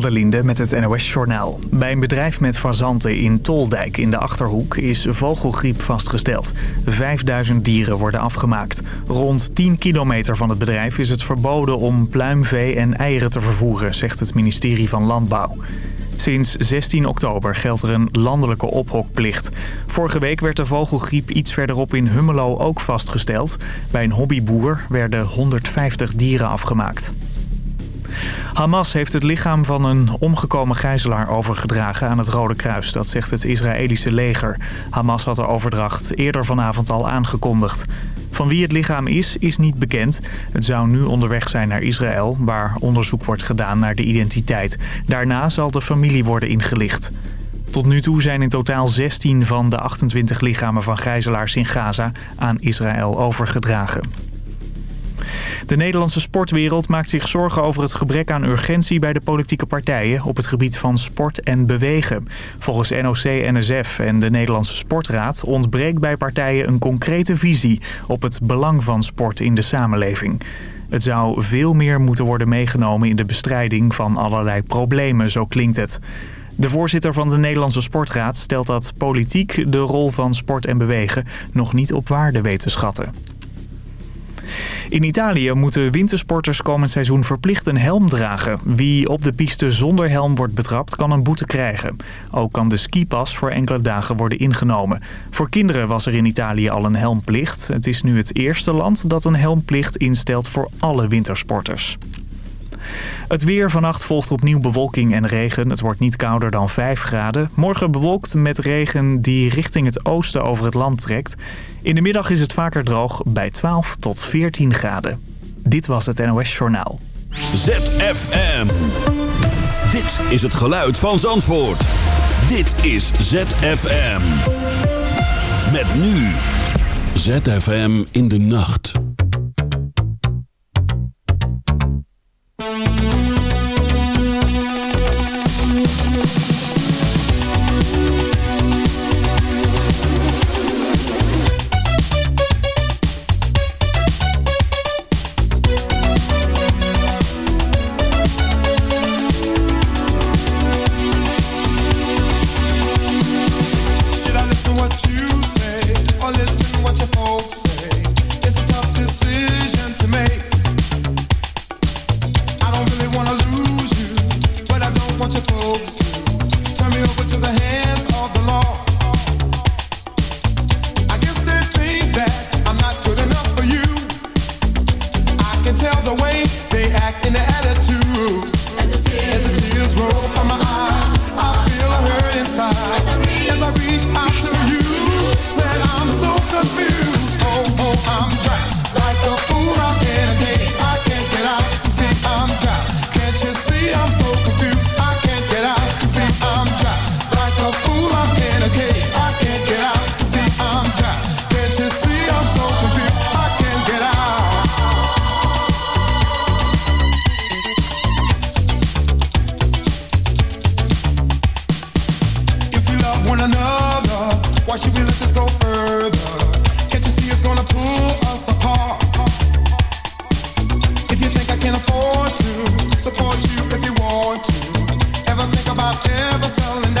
van Linde met het NOS-journaal. Bij een bedrijf met fazanten in Toldijk in de Achterhoek is vogelgriep vastgesteld. 5000 dieren worden afgemaakt. Rond 10 kilometer van het bedrijf is het verboden om pluimvee en eieren te vervoeren, zegt het ministerie van Landbouw. Sinds 16 oktober geldt er een landelijke ophokplicht. Vorige week werd de vogelgriep iets verderop in Hummelo ook vastgesteld. Bij een hobbyboer werden 150 dieren afgemaakt. Hamas heeft het lichaam van een omgekomen gijzelaar overgedragen aan het Rode Kruis. Dat zegt het Israëlische leger. Hamas had de overdracht eerder vanavond al aangekondigd. Van wie het lichaam is, is niet bekend. Het zou nu onderweg zijn naar Israël, waar onderzoek wordt gedaan naar de identiteit. Daarna zal de familie worden ingelicht. Tot nu toe zijn in totaal 16 van de 28 lichamen van gijzelaars in Gaza aan Israël overgedragen. De Nederlandse sportwereld maakt zich zorgen over het gebrek aan urgentie bij de politieke partijen op het gebied van sport en bewegen. Volgens NOC-NSF en de Nederlandse Sportraad ontbreekt bij partijen een concrete visie op het belang van sport in de samenleving. Het zou veel meer moeten worden meegenomen in de bestrijding van allerlei problemen, zo klinkt het. De voorzitter van de Nederlandse Sportraad stelt dat politiek de rol van sport en bewegen nog niet op waarde weet te schatten. In Italië moeten wintersporters komend seizoen verplicht een helm dragen. Wie op de piste zonder helm wordt betrapt kan een boete krijgen. Ook kan de skipas voor enkele dagen worden ingenomen. Voor kinderen was er in Italië al een helmplicht. Het is nu het eerste land dat een helmplicht instelt voor alle wintersporters. Het weer vannacht volgt opnieuw bewolking en regen. Het wordt niet kouder dan 5 graden. Morgen bewolkt met regen die richting het oosten over het land trekt. In de middag is het vaker droog bij 12 tot 14 graden. Dit was het NOS Journaal. ZFM. Dit is het geluid van Zandvoort. Dit is ZFM. Met nu. ZFM in de nacht. I've ever sold.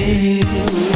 Strong.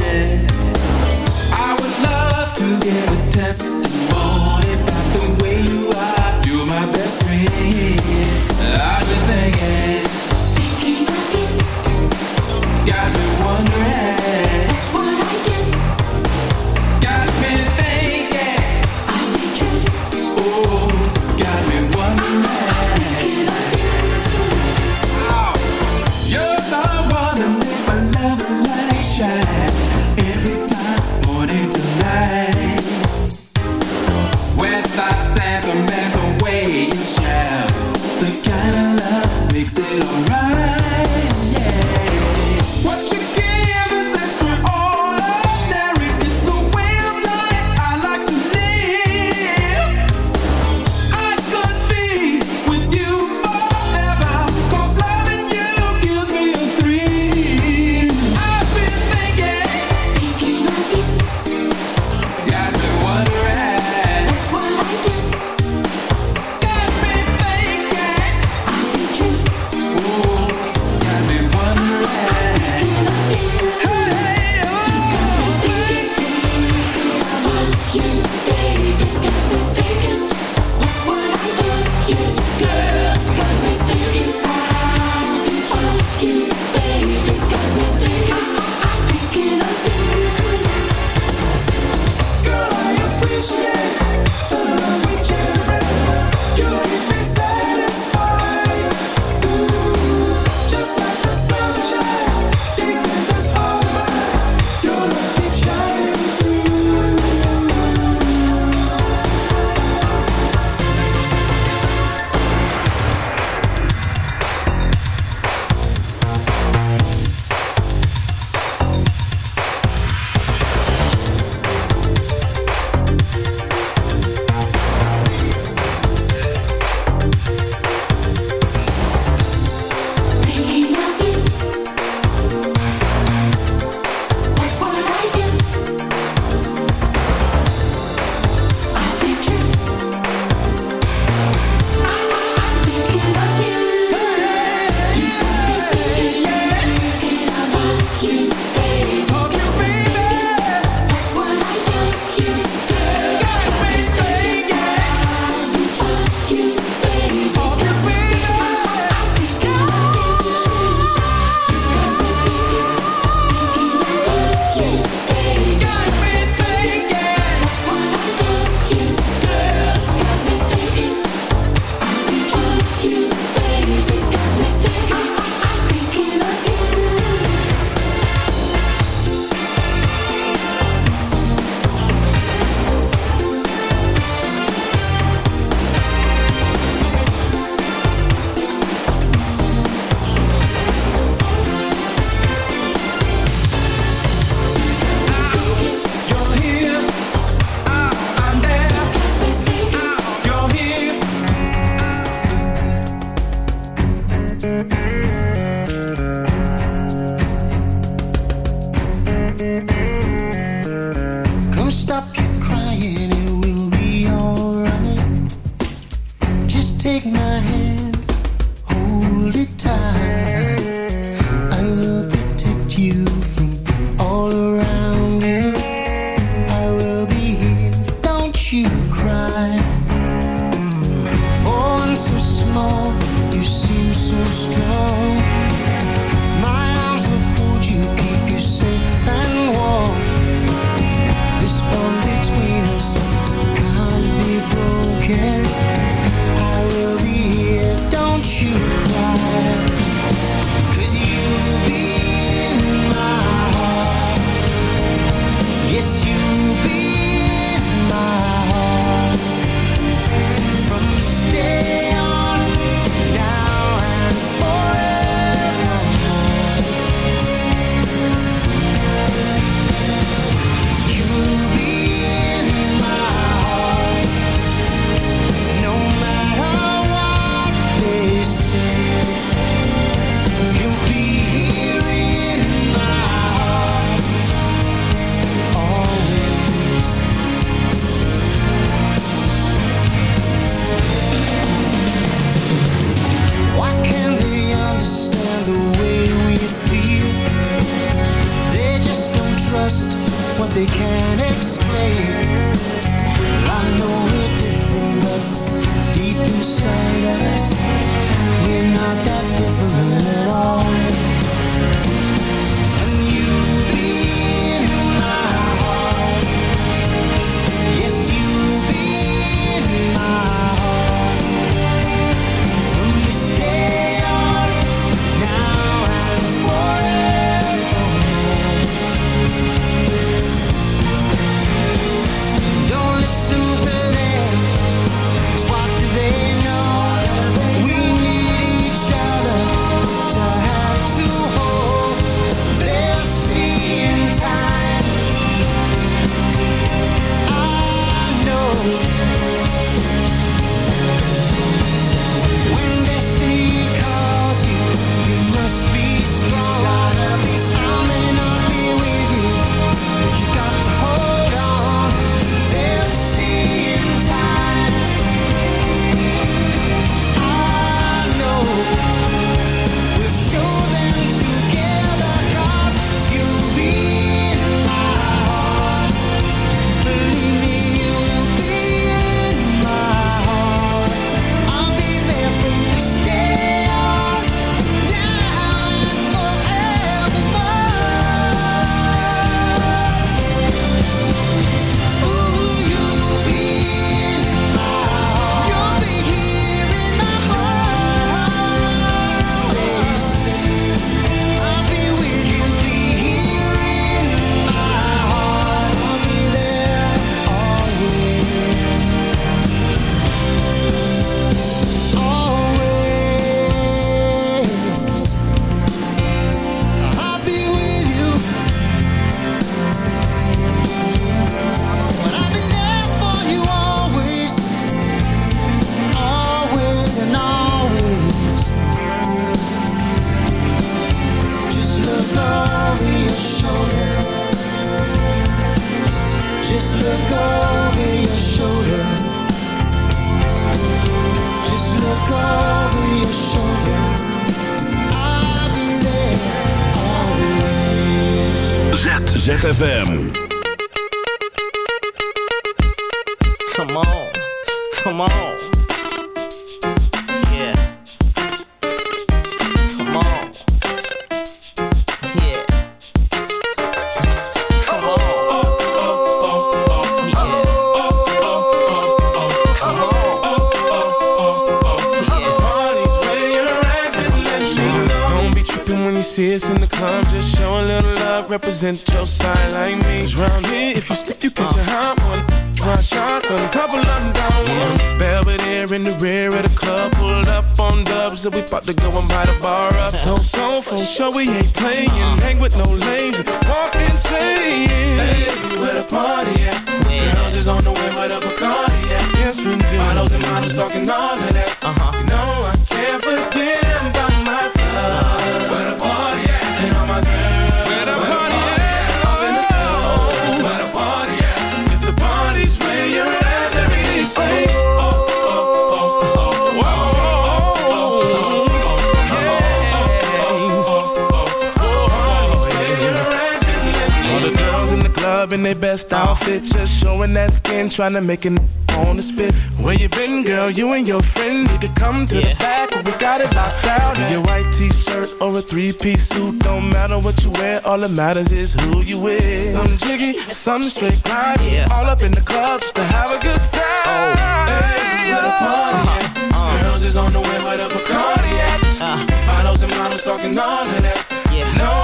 ZFM. Come on, come on. Represent your side like me. Cause round here, if you slip, you catch a hot one. Try shotgun, a couple of them down one. Belvedere in the rear of the club, pulled up on dubs, so we about to go and buy the bar up. So, so, for sure we ain't playing. Hang with no lames, walk insane. Hey, where the party at? Girls is on the way, where the Bacardi at? Yes, we do. Models and models talking all of that. Uh-huh. Their best outfit, just showing that skin, trying to make it on the spit. Where you been, girl? You and your friend need to come to yeah. the back. We got it locked down. In your white t-shirt or a three-piece suit, don't matter what you wear. All that matters is who you with. Some jiggy, some straight grind. Yeah. All up in the club just to have a good time. Oh. Hey, where the party? Uh, uh. Girls is on the way where the Bacardi at. Uh. Models and models talking all of that. Yeah. No,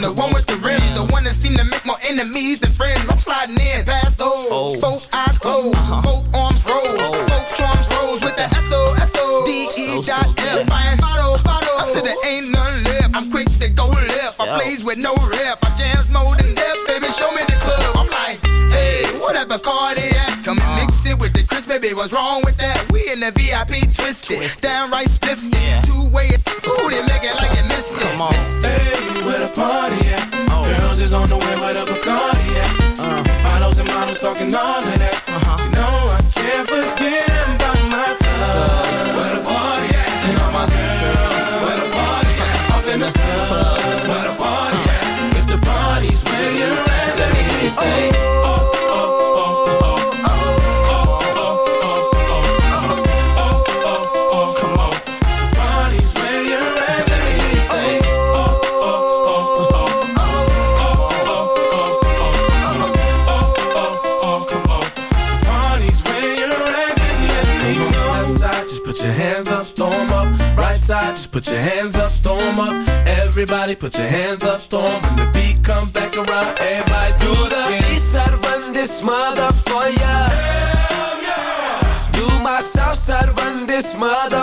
The one with the rims, the one that seem to make more enemies than friends. I'm sliding in past those. Oh. Both eyes uh-huh. closed, both arms rose, oh. both drums rose with the S O S O oh, D E dot F. Buying bottle, bottle, up to the ain't none left. I'm quick to go left. I plays with no rep. I jams more than death, baby. Show me the club. I'm like, hey, whatever card they at, come and mix it with the crisp, baby. What's wrong with that? We in the VIP twisted, twisted. downright spiffy, two way. Ooh, they make it like it missed it. Come on bitches on the way, but up a car, yeah. Uh. Models and models talking all of that. Everybody put your hands up, storm. When the beat comes back around, everybody do the east side run this mother for ya. Yeah. Do my south side run this mother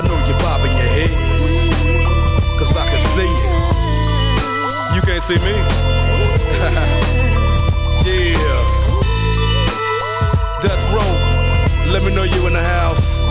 I know you're bobbing your head, cause I can see you. You can't see me? yeah. Death row, let me know you in the house.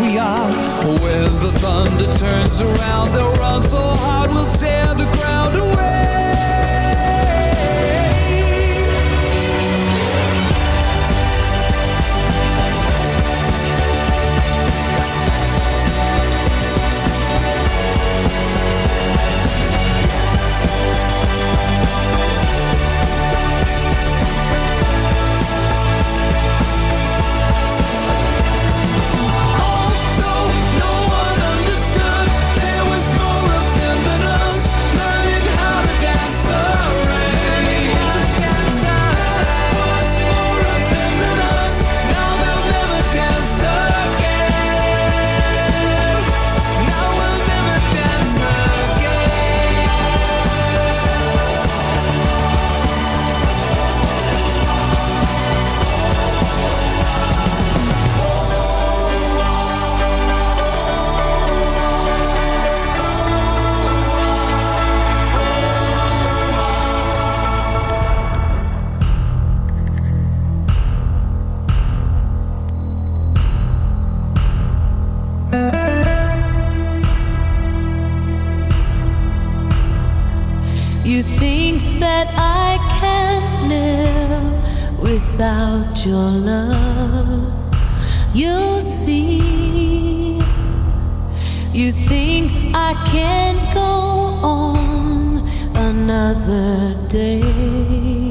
we are. When the thunder turns around They'll run so hard we'll away.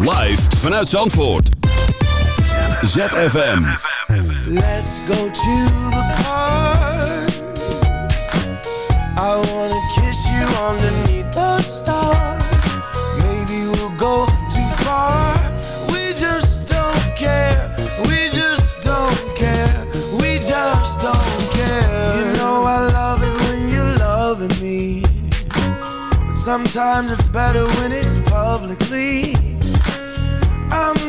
Live vanuit Zandvoort. ZFM. Let's go to the park. I wanna kiss you underneath the stars. Maybe we'll go too far. We just don't care. We just don't care. We just don't care. You know I love it when you're loving me. But sometimes it's better when it's publicly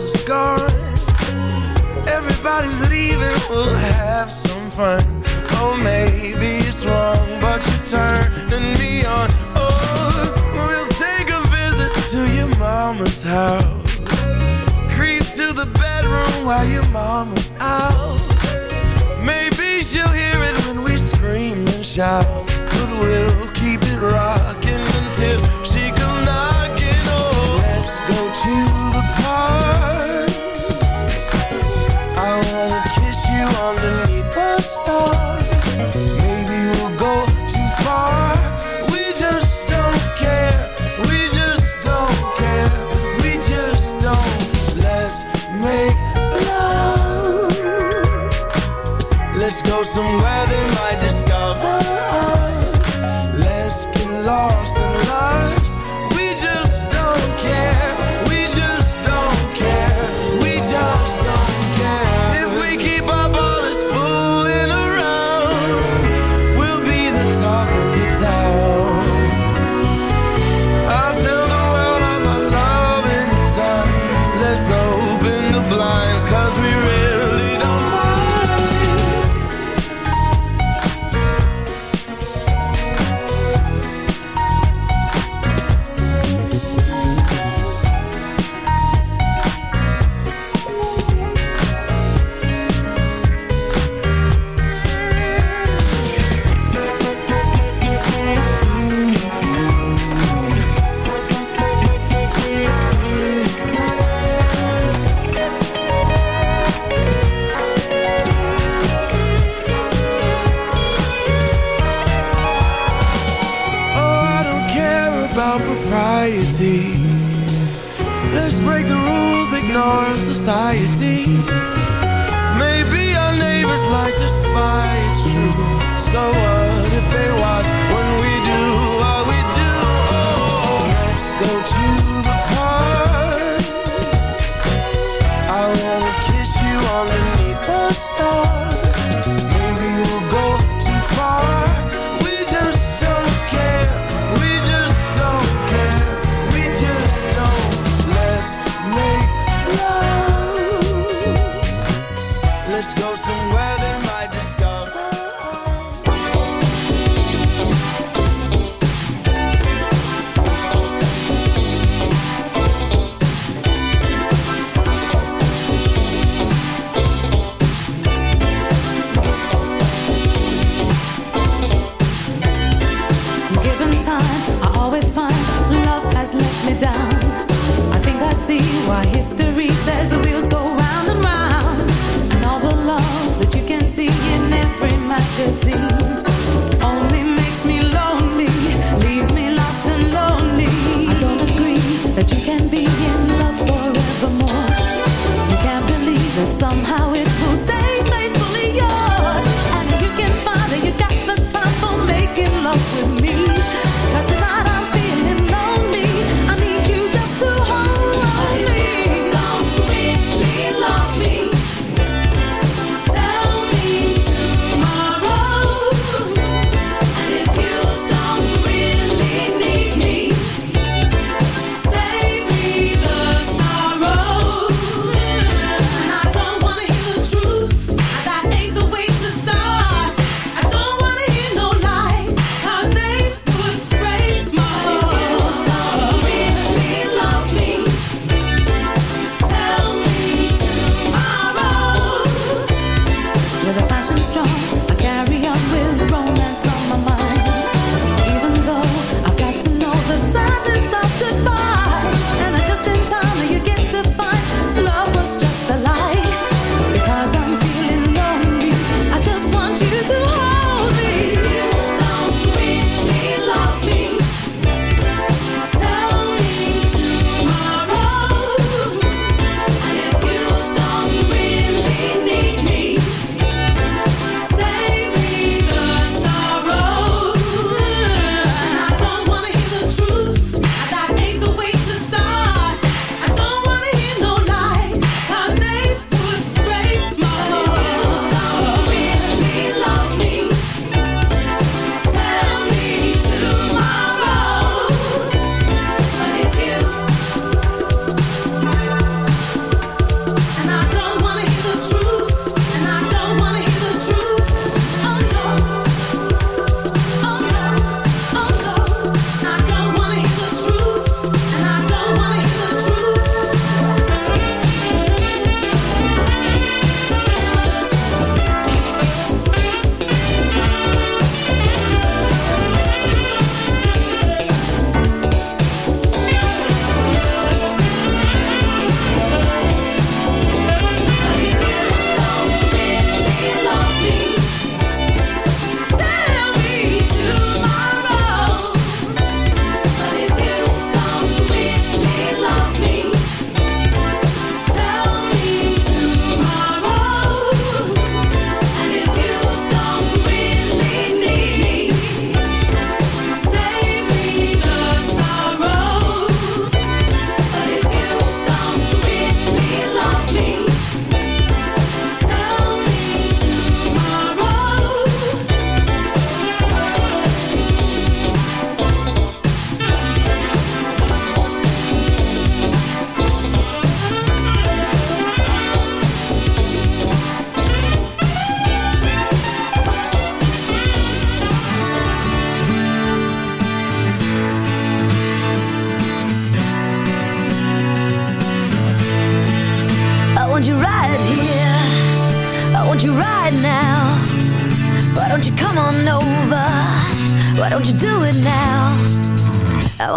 else is gone. Everybody's leaving, we'll have some fun. Oh, maybe it's wrong, but you're turning me on. Oh, we'll take a visit to your mama's house. Creep to the bedroom while your mama's out. Maybe she'll hear it when we scream and shout. But we'll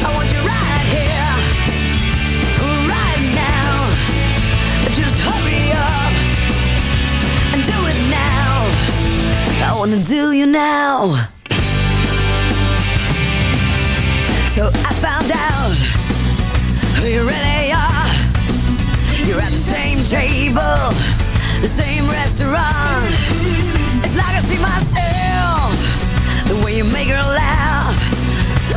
I want you right here, right now. Just hurry up and do it now. I wanna do you now. So I found out who you really are. You're at the same table, the same restaurant. It's like I see myself, the way you make her laugh.